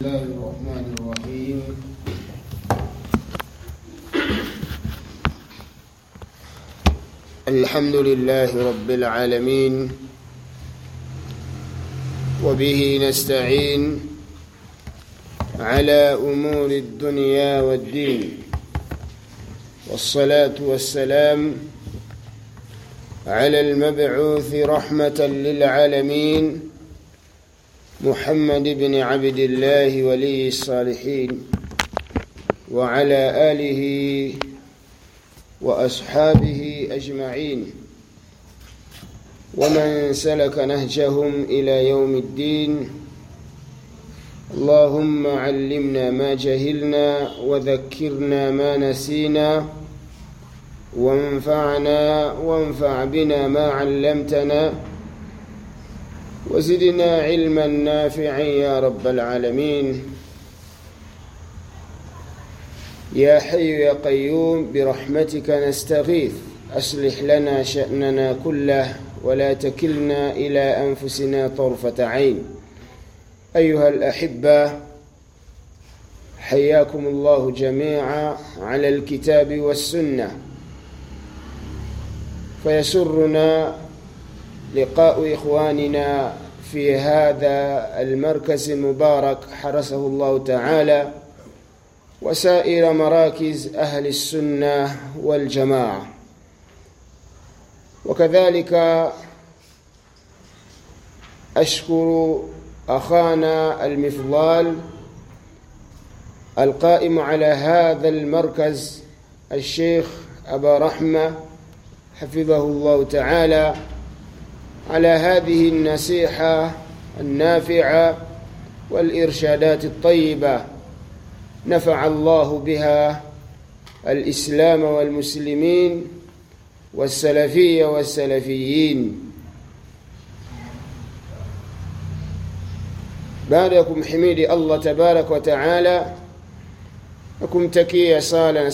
الله الرحمن الرحيم الحمد لله رب العالمين وبه نستعين على امور الدنيا والدين والصلاه والسلام على المبعوث رحمه للعالمين محمد بن عبد الله ولي الصالحين وعلى آله وأصحابه أجمعين. ومن سلك نهجهم إلى يوم الدين اللهم علمنا ما جهلنا وذكرنا ما نسينا وانفعنا وانفع بنا ما علمتنا وزدنا علما نافعا يا رب العالمين. يا حي يا قيوم برحمتك نستغيث. أصلح لنا شأننا كله ولا تكلنا إلى أنفسنا طرفة عين. أيها الأحبة حياكم الله جميعا على الكتاب والسنة. فيسرنا لقاء إخواننا في هذا المركز المبارك حرسه الله تعالى وسائر مراكز أهل السنة والجماعة. وكذلك أشكر أخانا المفضال القائم على هذا المركز الشيخ أبا رحمة حفظه الله تعالى على هذه النصيحة النافعة والإرشادات الطيبة. نفع الله بها الإسلام والمسلمين والسلفية والسلفيين. بعدكم حميدي الله تبارك وتعالى. nakumtakia sala na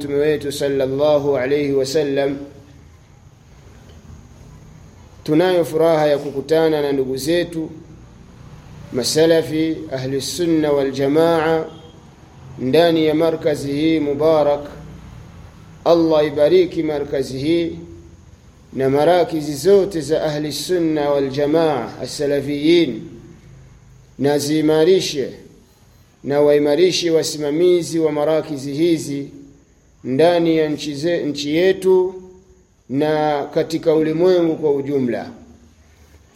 تمويت صلى الله عليه alayhi wasallam tunayo furaha ya kukutana na ndugu zetu masalafi ahli sunna wal jamaa ndani ya markazi hii mubarak. Allah ibariki markazi hii na marakizi zote za ahli sunna wal jamaa asalafiyin, na ziimarishe na waimarishe wasimamizi wa marakizi hizi ndani ya nchi, yetu na katika ulimwengu kwa ujumla.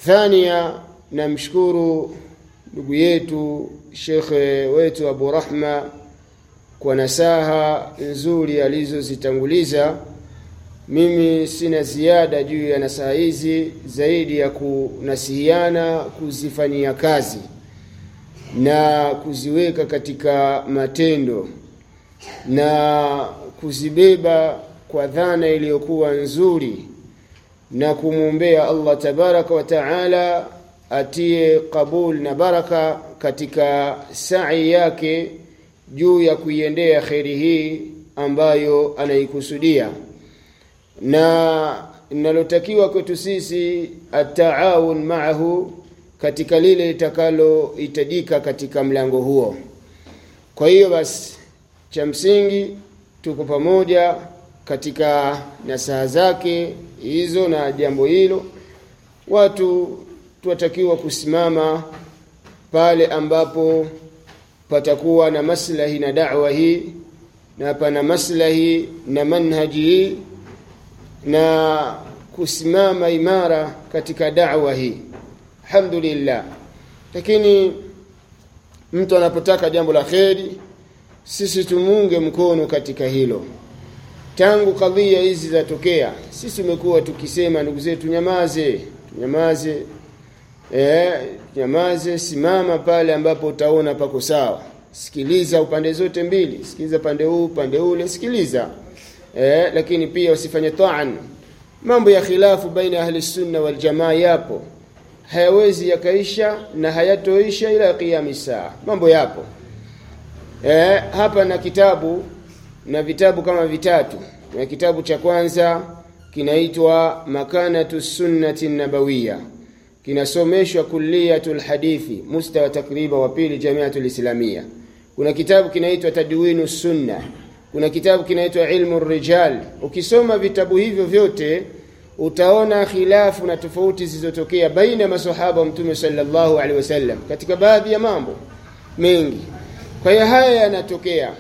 Thania namshukuru ndugu yetu shekhe wetu abu rahma kwa nasaha nzuri alizozitanguliza. Mimi sina ziada juu ya nasaha hizi zaidi ya kunasihiana kuzifanyia kazi na kuziweka katika matendo na kuzibeba kwa dhana iliyokuwa nzuri na kumwombea allah tabaraka wa taala atie kabul na baraka katika sai yake juu ya kuiendea kheri hii ambayo anaikusudia. Na linalotakiwa kwetu sisi ataawun maahu katika lile litakalohitajika katika mlango huo. Kwa hiyo basi cha msingi tuko pamoja katika nasaha zake hizo na jambo hilo watu tuwatakiwa kusimama pale ambapo patakuwa na maslahi na dawa hii na pana maslahi na manhaji hii na kusimama imara katika dawa hii. Alhamdulillah. Lakini mtu anapotaka jambo la kheri sisi tumunge mkono katika hilo tangu kadhia hizi zatokea sisi tumekuwa tukisema ndugu zetu nyamaze tunyamaze e, nyamaze simama pale ambapo utaona pako sawa. Sikiliza upande zote mbili sikiliza pande huu pande ule sikiliza. E, lakini pia usifanye taan. Mambo ya khilafu baina ya ahli sunna wal jamaa yapo. Hayawezi yakaisha na hayatoisha ila kiyamisa saa. Mambo yapo. E, hapa na kitabu na vitabu kama vitatu. Na kitabu cha kwanza kinaitwa makanatu sunnati nabawiya kinasomeshwa kulliyatul Lhadithi mustawa takriba wa pili Jamiatu Lislamia. kuna kitabu kinaitwa tadwinu sunna. Kuna kitabu kinaitwa ilmu rijal. Ukisoma vitabu hivyo vyote utaona khilafu na tofauti zilizotokea baina ya masahaba wa mtume sallallahu alaihi wasallam katika baadhi ya mambo mengi. Kwa hiyo haya yanatokea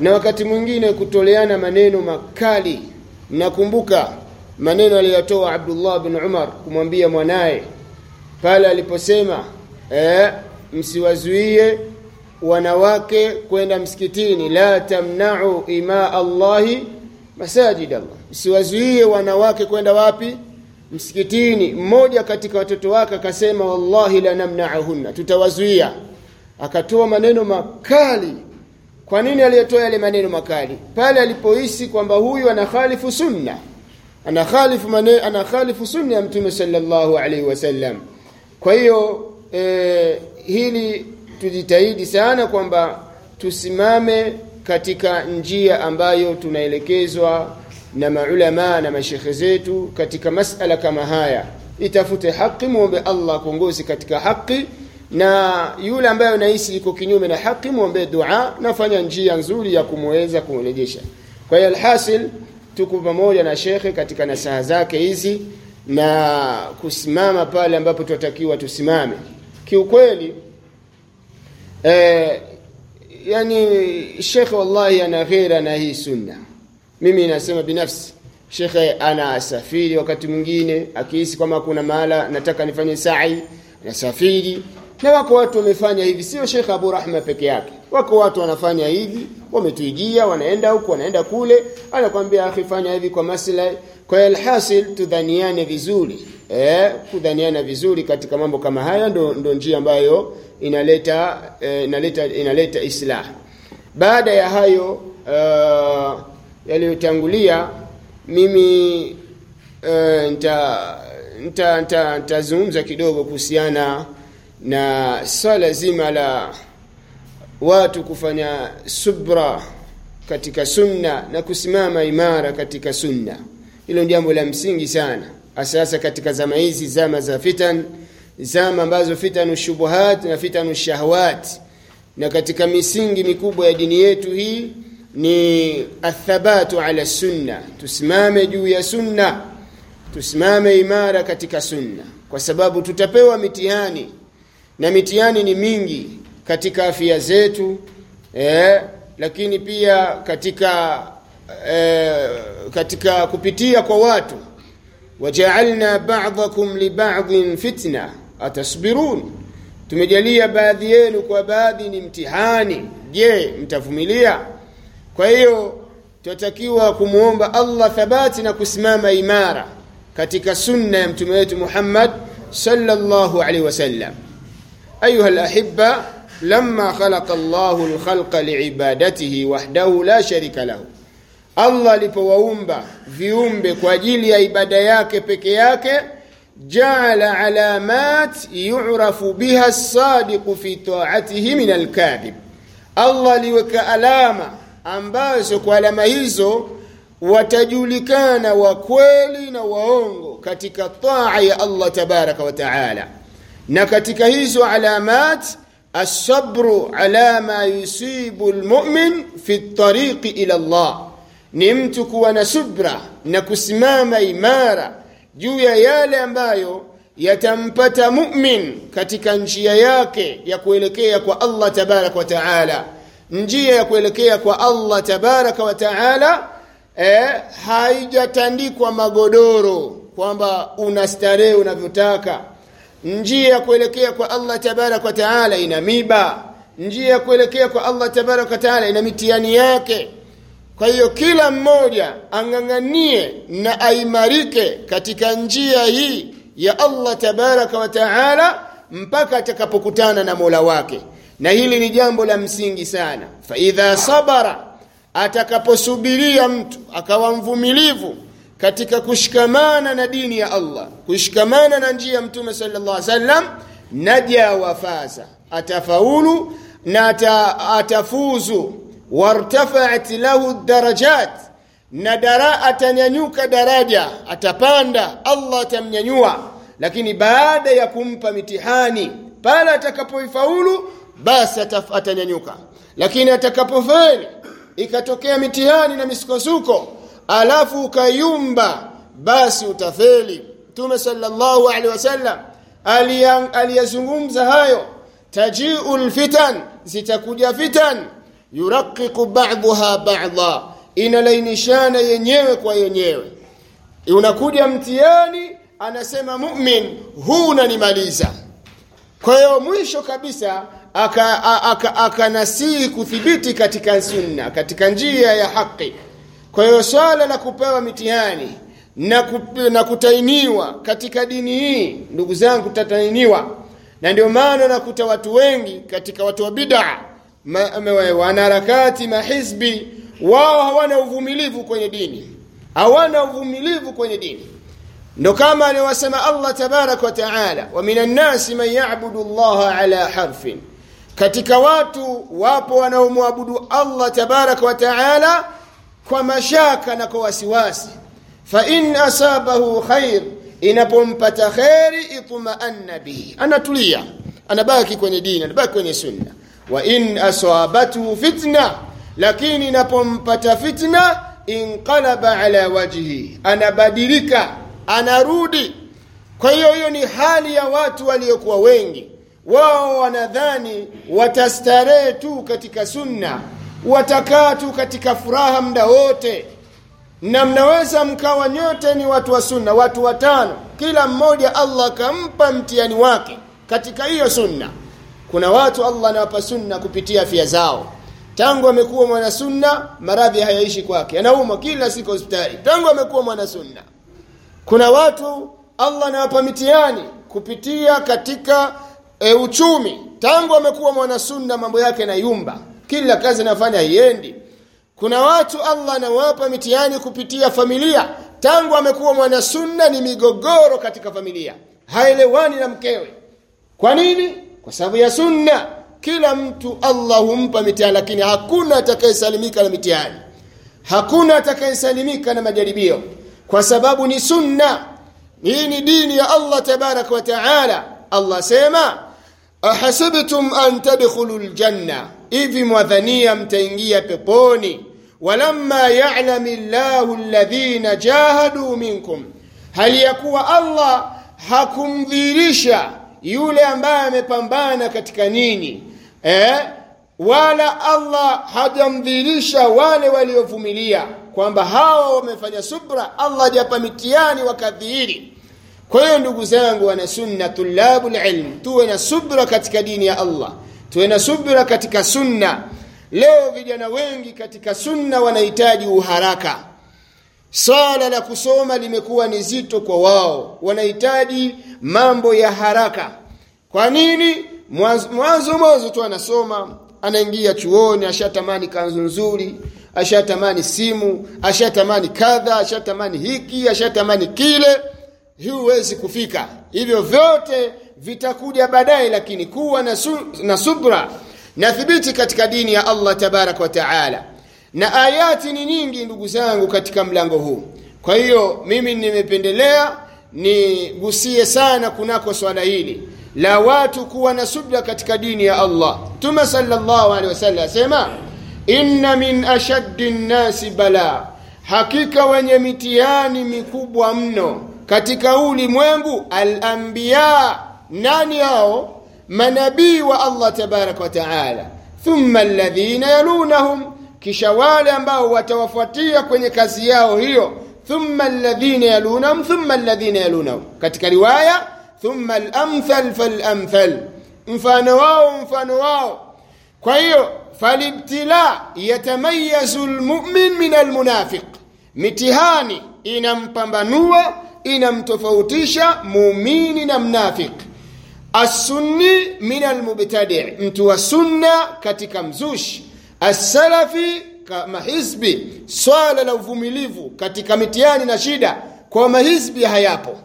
na wakati mwingine kutoleana maneno makali. Nakumbuka maneno aliyotoa Abdullah bin Umar kumwambia mwanaye. Pale aliposema eh, msiwazuie wanawake kwenda msikitini. La tamna'u ima Allahi masajid Allah. Msiwazuie wanawake kwenda wapi? Msikitini. Mmoja katika watoto wake akasema wallahi la namna'uhunna. Tutawazuia. Akatoa maneno makali kwa nini aliyotoa yale maneno makali? Pale alipohisi kwamba huyu anakhalifu sunna. Anakhalifu mane, anakhalifu sunna ya mtume sallallahu alaihi wasallam kwa hiyo e, hili tujitahidi sana kwamba tusimame katika njia ambayo tunaelekezwa na maulama na mashekhe zetu katika masala kama haya. Itafute haki muombe Allah kuongozi katika haki na yule ambaye unahisi iko kinyume na haki muombe dua nafanya njia nzuri ya kumweza kumrejesha. Kwa hiyo alhasil tuko pamoja na shekhe katika nasaha zake hizi na kusimama pale ambapo tunatakiwa tusimame. Kiukweli eh, yani shekhe wallahi ana ghera na hii sunna. Mimi nasema binafsi shekhe anasafiri wakati mwingine akihisi kwamba kuna mahala nataka nifanye sa'i nasafiri na wako watu wamefanya hivi sio Sheikh Abu Rahma peke yake. Wako watu wanafanya hivi wametuijia wanaenda huku wanaenda kule. Anakwambia akhi hivi kwa maslahi kwa alhasil tudhaniane vizuri. Eh kudhaniana vizuri katika mambo kama haya ndo, ndo njia ambayo inaleta eh, inaleta inaleta islah baada ya hayo uh, yaliyotangulia mimi uh, nita nitazungumza nita, nita kidogo kuhusiana na swala zima la watu kufanya subra katika sunna na kusimama imara katika sunna. Hilo jambo la msingi sana asasa katika zama hizi zama za fitan zama ambazo fitanu shubuhat na fitanu shahawat na katika misingi mikubwa ya dini yetu hii ni athabatu ala sunna tusimame juu ya sunna tusimame imara katika sunna. Kwa sababu tutapewa mitihani na mitihani ni mingi katika afya zetu eh, lakini pia katika eh, katika kupitia kwa watu. Wajaalna ba'dakum li ba'dhin fitna atasbirun. Tumejalia baadhi yenu kwa baadhi ni mtihani. Je mtavumilia? Kwa hiyo tunatakiwa kumwomba Allah thabati na kusimama imara katika sunna ya mtume wetu Muhammad sallallahu alaihi wasallam أيها الأحبة لما خلق الله الخلق لعبادته وحده لا شريك له. الله لفوومبا فيومبا كواجيليا إبادياك بكياك جعل علامات يعرف بها الصادق في طاعته من الكاذب. الله لوك ألامة أمباسو ولما هيزو وتجولكان وكويلين وهونغو كتك الطاعي الله تبارك وتعالى. na katika hizo alamat asabru ala ma yusibu lmumin fi tariqi ila Allah, ni mtu kuwa na subra na kusimama imara juu ya yale ambayo yatampata mumin katika njia yake ya kuelekea kwa Allah tabaraka wa taala. Njia ya kuelekea kwa Allah tabaraka wa taala eh, haijatandikwa magodoro kwamba unastarehe unavyotaka njia ya kuelekea kwa Allah tabarak wa taala ina miba. Njia ya kuelekea kwa Allah tabarak wa taala ina mitihani yake. Kwa hiyo kila mmoja ang'ang'anie na aimarike katika njia hii ya Allah tabaraka wa taala mpaka atakapokutana na Mola wake. Na hili ni jambo la msingi sana. Fa idha sabara atakaposubiria mtu akawa mvumilivu katika kushikamana na dini ya Allah kushikamana na njia ya mtume sallallahu alaihi wasallam naja wafaza atafaulu na ata, atafuzu. Wartafaat lahu darajat na dara atanyanyuka daraja atapanda Allah atamnyanyua. Lakini baada ya kumpa mitihani pale atakapoifaulu basi atanyanyuka. Lakini atakapofeli ikatokea mitihani na misukosuko alafu ukayumba basi utafeli. Mtume sallallahu alaihi wasallam aliyazungumza hayo tajiul fitan zitakuja fitan. Yuraqiqu ba'daha ba'dha inalainishana yenyewe kwa yenyewe. Unakuja mtiani anasema mu'min huu unanimaliza. Kwa hiyo mwisho kabisa akanasihi aka, aka aka kuthibiti katika sunna katika njia ya haki kwa hiyo swala la kupewa mitihani na, kup, na kutainiwa katika dini hii ndugu zangu tatainiwa na ndio maana nakuta watu wengi katika watu wa bid'a wanaharakati mahizbi wao hawana uvumilivu kwenye dini. Hawana uvumilivu kwenye dini. Ndo kama aliwasema Allah tabaraka wa taala wa minan nasi man ya'budu Allah ala harfin. Katika watu wapo wanaomwabudu Allah tabaraka wa taala kwa mashaka na kwa wasiwasi fa in asabahu khair inapompata kheri itma'anna bihi. Anatulia anabaki kwenye dini anabaki kwenye sunna. Wa in asabathu fitna lakini inapompata fitna inqalaba ala wajhi anabadilika anarudi. Kwa hiyo hiyo ni hali ya watu waliokuwa wengi. Wao wanadhani watastarehe tu katika sunna watakaa tu katika furaha muda wote. Na mnaweza mkawa nyote ni watu wa sunna watu watano. Kila mmoja allah akampa mtihani wake katika hiyo sunna. Kuna watu allah anawapa sunna kupitia afya zao. Tangu amekuwa mwana sunna maradhi hayaishi kwake. Anaumwa kila siku hospitali. Tangu amekuwa mwana sunna. Kuna watu allah anawapa mitihani kupitia katika e, uchumi. Tangu amekuwa mwana sunna mambo yake na yumba kila kazi anafanya haiendi. Kuna watu allah anawapa mitihani kupitia familia. Tangu amekuwa mwana sunna ni migogoro katika familia. Haelewani na mkewe. Kwa nini? Kwa sababu ya sunna. Kila mtu allah humpa mitihani lakini hakuna atakayesalimika na mitihani. Hakuna atakayesalimika na majaribio. Kwa sababu ni sunna. Hii ni dini ya allah tabaraka wa taala. Allah sema ahasibtum an tadkhulu ljanna hivi mwadhania mtaingia peponi. Walamma yalami llahu alladhina jahadu minkum. Hali ya kuwa allah hakumdhihirisha yule ambaye amepambana katika nini eh? wala allah hajamdhihirisha wale waliovumilia kwamba hawa wamefanya subra allah hajapa mitihani wakadhihiri. Kwa hiyo ndugu zangu wana sunna tulabu lilm tuwe na subra katika dini ya allah tuwe na subra katika sunna. Leo vijana wengi katika sunna wanahitaji uharaka. Swala la kusoma limekuwa ni zito kwa wao. Wanahitaji mambo ya haraka. Kwa nini? Mwanzo mwanzo tu anasoma anaingia chuoni ashatamani kanzu nzuri ashatamani simu ashatamani kadha ashatamani hiki ashatamani kile. Hii huwezi kufika. Hivyo vyote vitakuja baadaye lakini kuwa na, na subra na thibiti katika dini ya allah tabarak wa taala. Na ayati ni nyingi ndugu zangu katika mlango huu. Kwa hiyo mimi nimependelea nigusie sana kunako swala hili la watu kuwa na subra katika dini ya allah. Mtume sallallahu alaihi wasallam asema inna min ashaddi nnasi bala. Hakika wenye mitihani mikubwa mno katika ulimwengu alambiya nani hao? Manabii wa allah tabaraka wa taala. Thumma alladhina yalunahum. Kisha wale ambao watawafuatia kwenye kazi yao hiyo. Thumma alladhina yalunahum thumma alladhina yalunahum. Katika riwaya thumma alamthal falamthal. Mfano wao mfano wao. Kwa hiyo falibtila yatamayazu lmumin min almunafiq. Mitihani inampambanua inamtofautisha muumini na mnafik assunni min almubtadii, mtu wa sunna katika mzushi. Asalafi kama hizbi swala la uvumilivu katika mitihani na shida kwa mahizbi hayapo.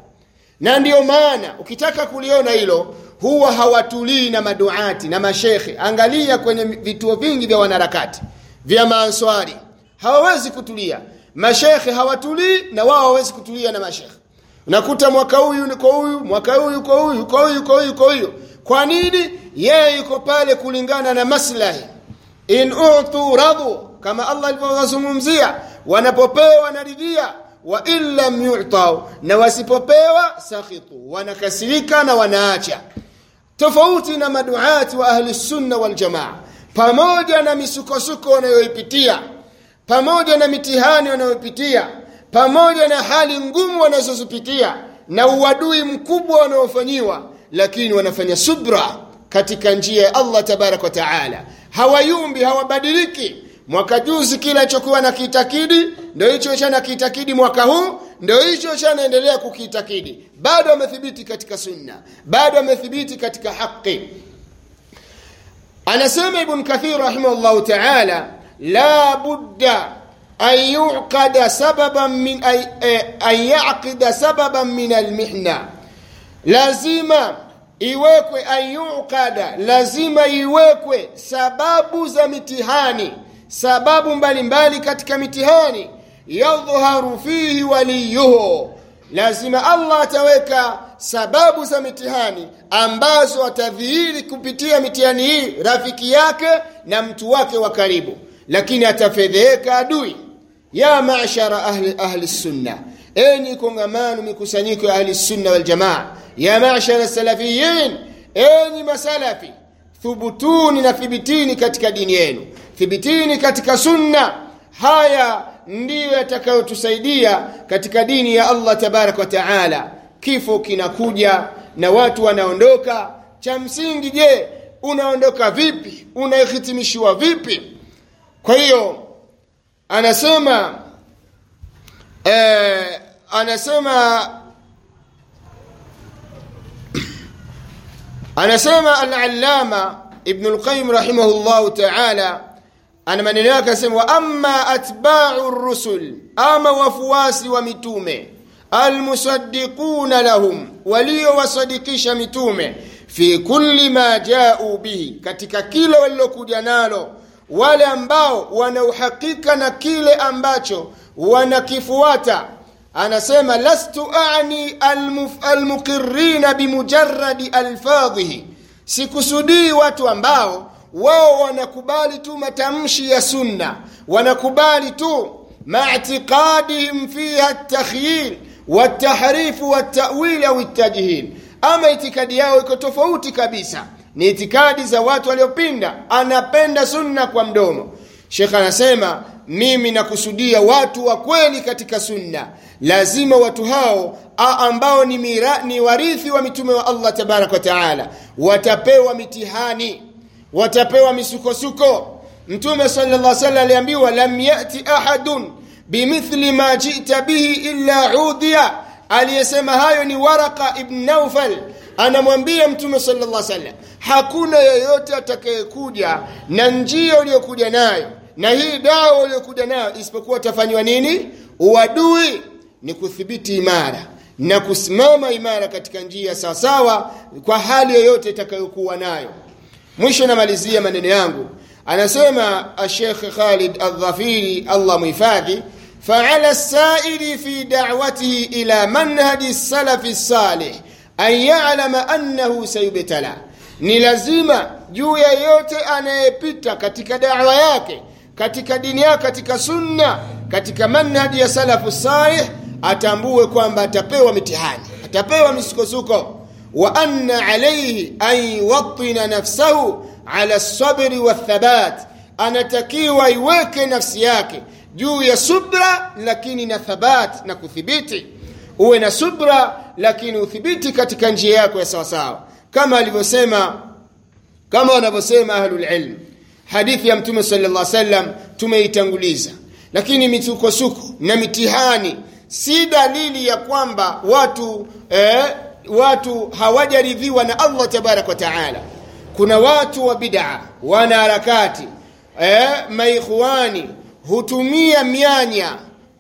Na ndiyo maana ukitaka kuliona hilo huwa hawatulii na maduati na mashekhe angalia kwenye vituo vingi vya wanaharakati vya maanswari. Hawawezi kutulia. Mashekhe hawatulii na wao hawawezi kutulia na mashekhe unakuta mwaka huyu yuko huyu mwaka huyu yuko huyu yuko huyu yuko huyu yuko huyu. Kwa nini? Yeye yuko pale kulingana na maslahi. In utu radu, kama allah alivyowazungumzia wanapopewa wanaridhia wa in lam yutau na wasipopewa sakhitu wanakasirika na wanaacha. Tofauti na maduati wa ahli sunna wal jamaa. Pamoja na misukosuko wanayoipitia pamoja na mitihani wanayopitia pamoja na hali ngumu wanazozipitia na uadui mkubwa wanaofanyiwa lakini wanafanya subra katika njia ya allah tabarak wa taala. Hawayumbi hawabadiliki. Mwaka juzi kila chokuwa na kitakidi ndio hicho chana kitakidi mwaka huu ndio hicho chanaendelea kukitakidi. Bado amethibiti katika sunna bado amethibiti katika haki. Anasema ibn kathir rahimahullahu taala la budda an yuqada sababan min an yaqida sababan min almihna lazima iwekwe an yuqada lazima iwekwe sababu za mitihani sababu mbalimbali mbali katika mitihani yadhharu fihi waliyuhu lazima allah ataweka sababu za mitihani ambazo atadhihiri kupitia mitihani hii rafiki yake na mtu wake wa karibu lakini atafedheheka adui ya mashara ahli, ahli sunna enyi kongamano mikusanyiko ya ahli sunna wal jamaa. Ya mashara salafiyin enyi masalafi. Thubutuni na thibitini katika dini yenu. Thibitini katika sunna. Haya ndiyo yatakayotusaidia katika dini ya allah tabaraka wa taala. Kifo kinakuja na watu wanaondoka. Cha msingi je unaondoka vipi? Unahitimishiwa vipi? Kwa hiyo anasema eh, anasema anasema al-allama ibn al-qayyim rahimahullah ta'ala ana maneno yake anasema wa amma atba'u rusul ama wafuasi wa mitume almusaddiquna lahum waliowasadikisha mitume fi kulli ma ja'u bihi katika kila walilokuja nalo wale ambao wana uhakika na kile ambacho wanakifuata anasema lastu ani almuqirina bimujarradi alfadhihi. Sikusudii watu ambao wao wanakubali tu matamshi ya sunna wanakubali tu maatiqadihim fiha ltakhyil watahrifu watawili au tajhil ama itikadi yao iko tofauti kabisa ni itikadi za watu waliopinda. Anapenda sunna kwa mdomo. Shekh anasema mimi nakusudia watu wa kweli katika sunna. Lazima watu hao ambao ni, mira, ni warithi wa mitume wa allah tabaraka wa taala watapewa mitihani watapewa misukosuko. Mtume sallallahu alaihi wasallam aliambiwa lam yati ahadun bimithli ma jita bihi illa udhiya aliyesema hayo ni waraka ibn naufal anamwambia mtume sallallahu alaihi wasallam hakuna yeyote atakayekuja na njia uliyokuja nayo na hii dawa uliyokuja nayo isipokuwa atafanyiwa nini? Uadui ni kuthibiti imara na kusimama imara katika njia sawasawa kwa hali yoyote itakayokuwa nayo. Mwisho namalizia maneno yangu. Anasema ashekh khalid aldhafiri allah muhifadhi faala lsaili fi dawatihi ila manhaji salafi salih an yalama annahu sayubtala. Ni lazima juu ya yote anayepita katika dawa yake katika dini yake katika sunna katika manhaji ya salafu salih atambue kwamba atapewa mitihani atapewa misukosuko. Wa anna alayhi an yuwatina nafsahu ala sabri wathabat anatakiwa iweke nafsi yake juu ya subra lakini na thabat na kuthibiti uwe na subra lakini uthibiti katika njia yako ya sawa kama alivyosema kama wanavyosema ahlul ilm. hadithi ya mtume sallallahu alaihi wasallam tumeitanguliza lakini misukosuko na mitihani si dalili ya kwamba watu eh, watu hawajaridhiwa na allah tabarak wa taala kuna watu wa bid'a wana harakati eh, maikhwani hutumia mianya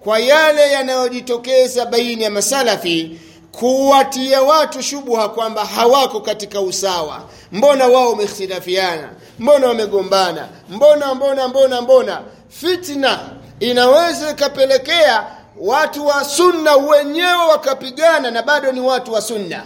kwa yale yanayojitokeza baina ya masalafi kuwatia watu shubha kwamba hawako katika usawa. Mbona wao wamehtilafiana mbona wamegombana? Mbona mbona mbona mbona? Fitna inaweza ikapelekea watu wa sunna wenyewe wakapigana na bado ni watu wa sunna.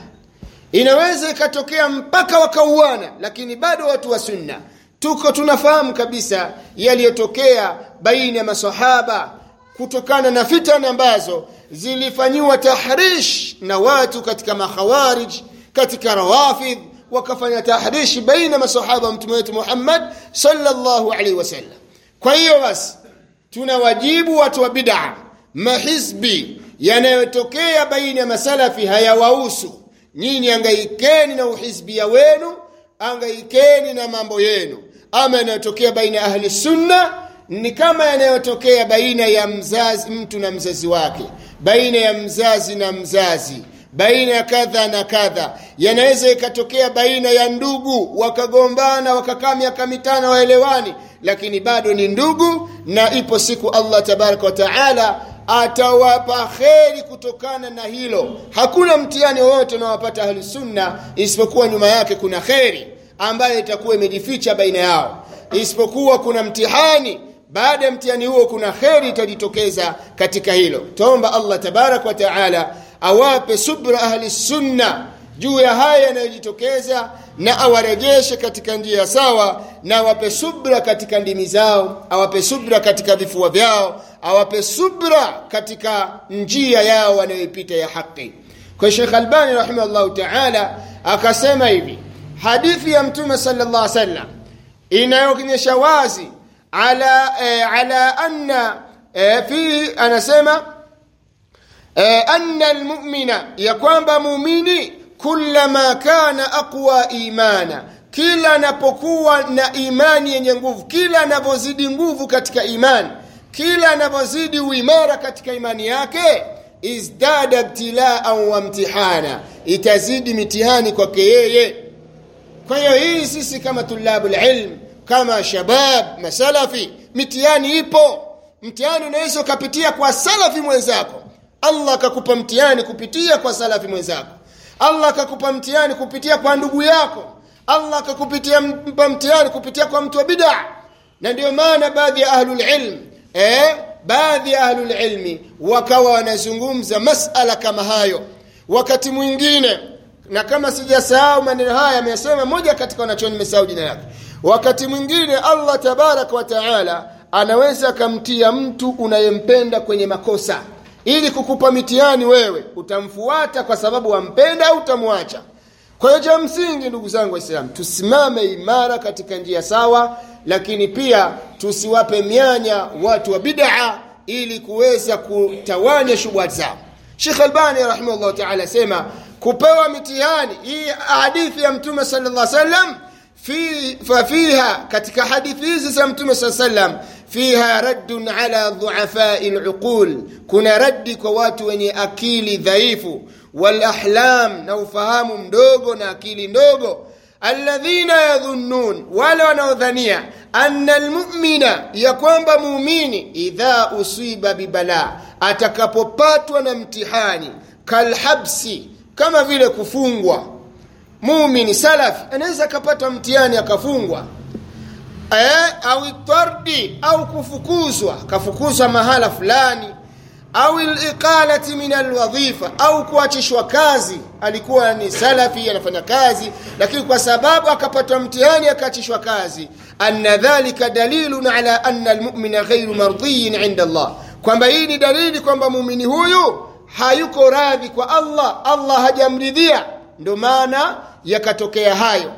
Inaweza ikatokea mpaka wakauana lakini bado watu wa sunna. Tuko tunafahamu kabisa yaliyotokea baina ya masahaba kutokana na fitana ambazo zilifanyiwa tahrish na watu katika makhawarij katika rawafidh wakafanya tahrish baina masahaba wa mtume wetu Muhammad sallallahu alaihi wasallam kwa hiyo basi tunawajibu watu wa bid'a mahizbi yanayotokea baina ya masalafi hayawahusu. Nyinyi angaikeni na uhizbia wenu angaikeni na mambo yenu. Ama yanayotokea baina ya ahli sunna ni kama yanayotokea baina ya mzazi mtu na mzazi wake. Baina ya mzazi na mzazi. Baina ya kadha na kadha. Yanaweza ikatokea baina ya ndugu wakagombana wakakaa miaka mitano waelewani lakini bado ni ndugu na ipo siku allah tabaraka wa taala atawapa kheri kutokana na hilo. Hakuna mtihani wowote unaowapata Ahlusunna isipokuwa nyuma yake kuna kheri ambayo itakuwa imejificha baina yao. Isipokuwa kuna mtihani baada ya mtihani huo kuna kheri itajitokeza katika hilo. Tuomba allah tabarak wa taala awape subra ahli sunna juu ya haya yanayojitokeza na awarejeshe katika njia sawa na awape subra katika ndimi zao awape subra katika vifua vyao awape subra katika njia yao wanayoipita ya haki. Kwa Sheikh Albani rahimahullahu ta'ala akasema hivi hadithi ya mtume sallallahu alaihi wasallam inayoonyesha wazi ala eh, ala anna eh, fi anasema eh, anna almu'mina ya kwamba muumini kullama kana aqwa imana kila anapokuwa na imani yenye nguvu kila anavyozidi nguvu katika imani kila anavyozidi uimara katika imani yake izdada btilaan wa mtihana itazidi mitihani kwake yeye. Kwa hiyo hii sisi kama tulabu ilm kama shabab masalafi mitihani ipo. Mtihani unaweza ukapitia kwa salafi mwenzako. Allah akakupa mtihani kupitia kwa salafi mwenzako. Allah akakupa mtihani kupitia kwa ndugu yako. Allah akakupitia mpa mtihani kupitia kwa mtu wa bid'a. Na ndio maana baadhi ya ahlul ilm eh baadhi ya ahlul ilmi wakawa wanazungumza masala kama hayo. Wakati mwingine na kama sijasahau maneno haya amesema moja katika wanachoni nimesahau jina lake wakati mwingine allah tabaraka wa taala anaweza akamtia mtu unayempenda kwenye makosa. Ili kukupa mitihani wewe utamfuata kwa sababu wampenda au utamwacha. Kwa hiyo cha msingi ndugu zangu waislamu tusimame imara katika njia sawa lakini pia tusiwape mianya watu wa bidaa ili kuweza kutawanya shubuhat zao. Shekh Albani rahimahullah ta'ala asema kupewa mitihani hii hadithi ya mtume sallallahu alaihi wasallam في ففيها كتك حديث سمتم صلى الله عليه وسلم فيها رد على ضعفاء العقول. كنا رد كوات وني أكيل ضعيف. والأحلام نو فهم دوغو ناكيل دوغو الذين يظنون ولو نوذنيا أن المؤمن يكون مؤمن إذا أصيب ببلاء. أتكبو باتو نمتحاني كالحبس كما فيل كفungwa muumini salafi anaweza akapata mtihani akafungwa. Eh, au tardi au kufukuzwa kafukuzwa mahala fulani. Au liqalati min alwadhifa au kuachishwa kazi. Alikuwa ni salafi anafanya kazi lakini kwa sababu akapata mtihani akaachishwa kazi. Anna dhalika dalilun ala anna almu'mina ghairu mardiyin inda Allah. Kwamba hii ni dalili kwamba muumini huyu hayuko radhi kwa Allah. Allah hajamridhia. Ndio maana yakatokea hayo.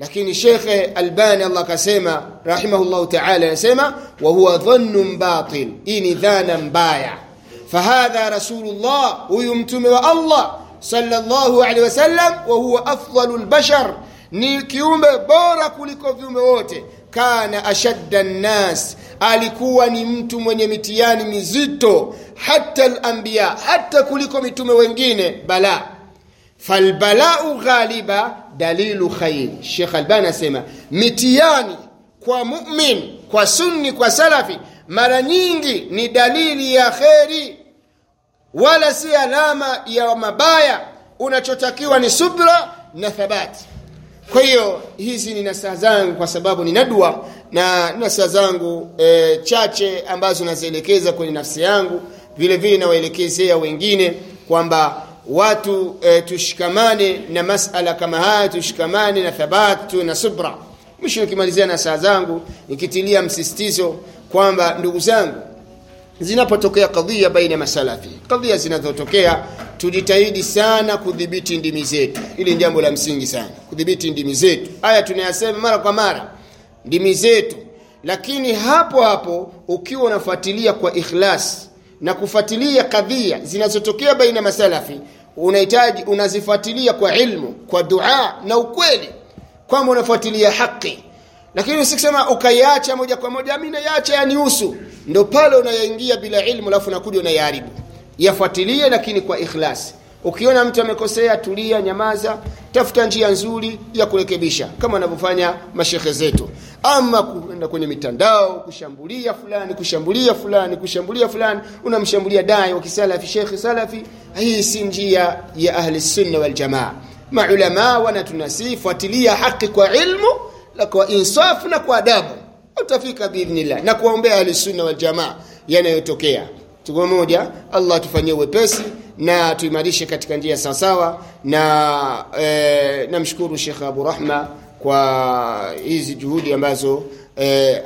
Lakini shekhe albani allah akasema rahimahullahu taala anasema wa huwa dhannun batil hii ni dhana mbaya. Fahadha rasulullah huyu mtume wa allah sallallahu alaihi wasallam wa huwa afdalul lbashar ni kiumbe bora kuliko viumbe wote. Kana ashadda nnas alikuwa ni mtu mwenye mitihani mizito hata lanbiya hata kuliko mitume wengine. Balaa falbalau ghaliba dalilu khair. Sheikh Albani asema mitiani kwa mu'min kwa sunni kwa salafi mara nyingi ni dalili ya kheri wala si alama ya mabaya. Unachotakiwa ni subra na thabati. Kwa hiyo hizi ni nasaha zangu kwa sababu ni nadwa na nasaha zangu e, chache ambazo nazielekeza kwenye nafsi yangu. Vile vile nawaelekezea wengine kwamba watu e, tushikamane na masala kama haya tushikamane na thabat na subra. Mwisho nikimalizia na saa zangu nikitilia msisitizo kwamba ndugu zangu zinapotokea kadhia baina ya masalafi kadhia zinazotokea tujitahidi sana kudhibiti ndimi zetu. Ili ni jambo la msingi sana kudhibiti ndimi zetu. Haya tunayasema mara kwa mara ndimi zetu. Lakini hapo hapo ukiwa unafuatilia kwa ikhlas na kufuatilia kadhia zinazotokea baina masalafi unahitaji unazifuatilia kwa ilmu kwa dua na ukweli kwamba unafuatilia haki. Lakini usikisema ukaiacha moja kwa moja mimi naiacha yanihusu ndo pale unayaingia bila ilmu alafu unakuja unayaharibu. Yafuatilie lakini kwa ikhlas. Ukiona mtu amekosea tulia nyamaza tafuta njia nzuri ya kurekebisha kama wanavyofanya mashehe zetu ama kuenda kwenye mitandao kushambulia fulani kushambulia fulani kushambulia fulani unamshambulia dai wa kisalafi shekhe salafi. Hii si njia ya ahli sunna wal jamaa. Maulama wanatunasi fuatilia haki kwa ilmu na kwa insafu na kwa adabu. Utafika biidhnillah. Na kuombea ahli sunna wal jamaa yanayotokea. Tuko moja Allah tufanyie wepesi na tuimarishe katika njia sawasawa. Na e, namshukuru Sheikh Abu Rahma kwa hizi juhudi ambazo e,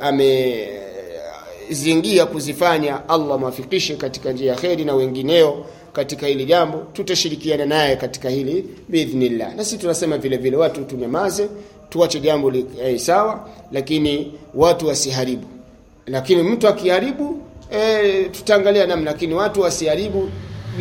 amezingia kuzifanya. Allah mwafikishe katika njia ya kheri na wengineo katika hili jambo. Tutashirikiana naye katika hili biidhnillah. Na sisi tunasema vile vile watu tunyamaze tuache jambo eh, sawa lakini watu wasiharibu. Lakini mtu akiharibu e, tutaangalia namna lakini watu wasiharibu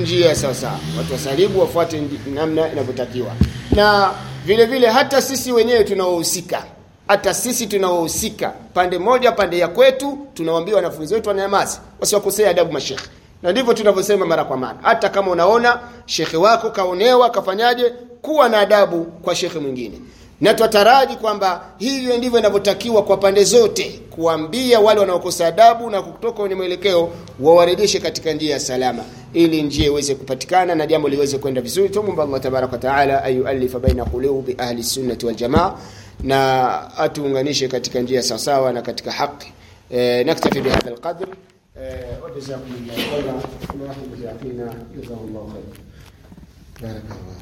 njia sawa sawa watu wasiharibu wafuate namna inavyotakiwa. Na vile vile hata sisi wenyewe tunaohusika hata sisi tunaohusika pande moja pande ya kwetu tunawaambia wanafunzi wetu wanyamaze wasiwakosee adabu mashekhe na ndivyo tunavyosema mara kwa mara. Hata kama unaona shekhe wako kaonewa kafanyaje kuwa na adabu kwa shekhe mwingine na twataraji kwamba hivyo ndivyo inavyotakiwa kwa pande zote kuambia wale wanaokosa adabu na kutoka kwenye mwelekeo wawarejeshe katika njia ya salama ili njia iweze kupatikana na jambo liweze kwenda vizuri tumomba Allah tabaraka taala ayualifa baina qulubi ahli sunnati wal jamaa na atuunganishe katika njia sawasawa na katika haki e, naktafi bihadha alqadr وجزاكم الله خيرا ورحمه الله جزاه الله خيرا بارك الله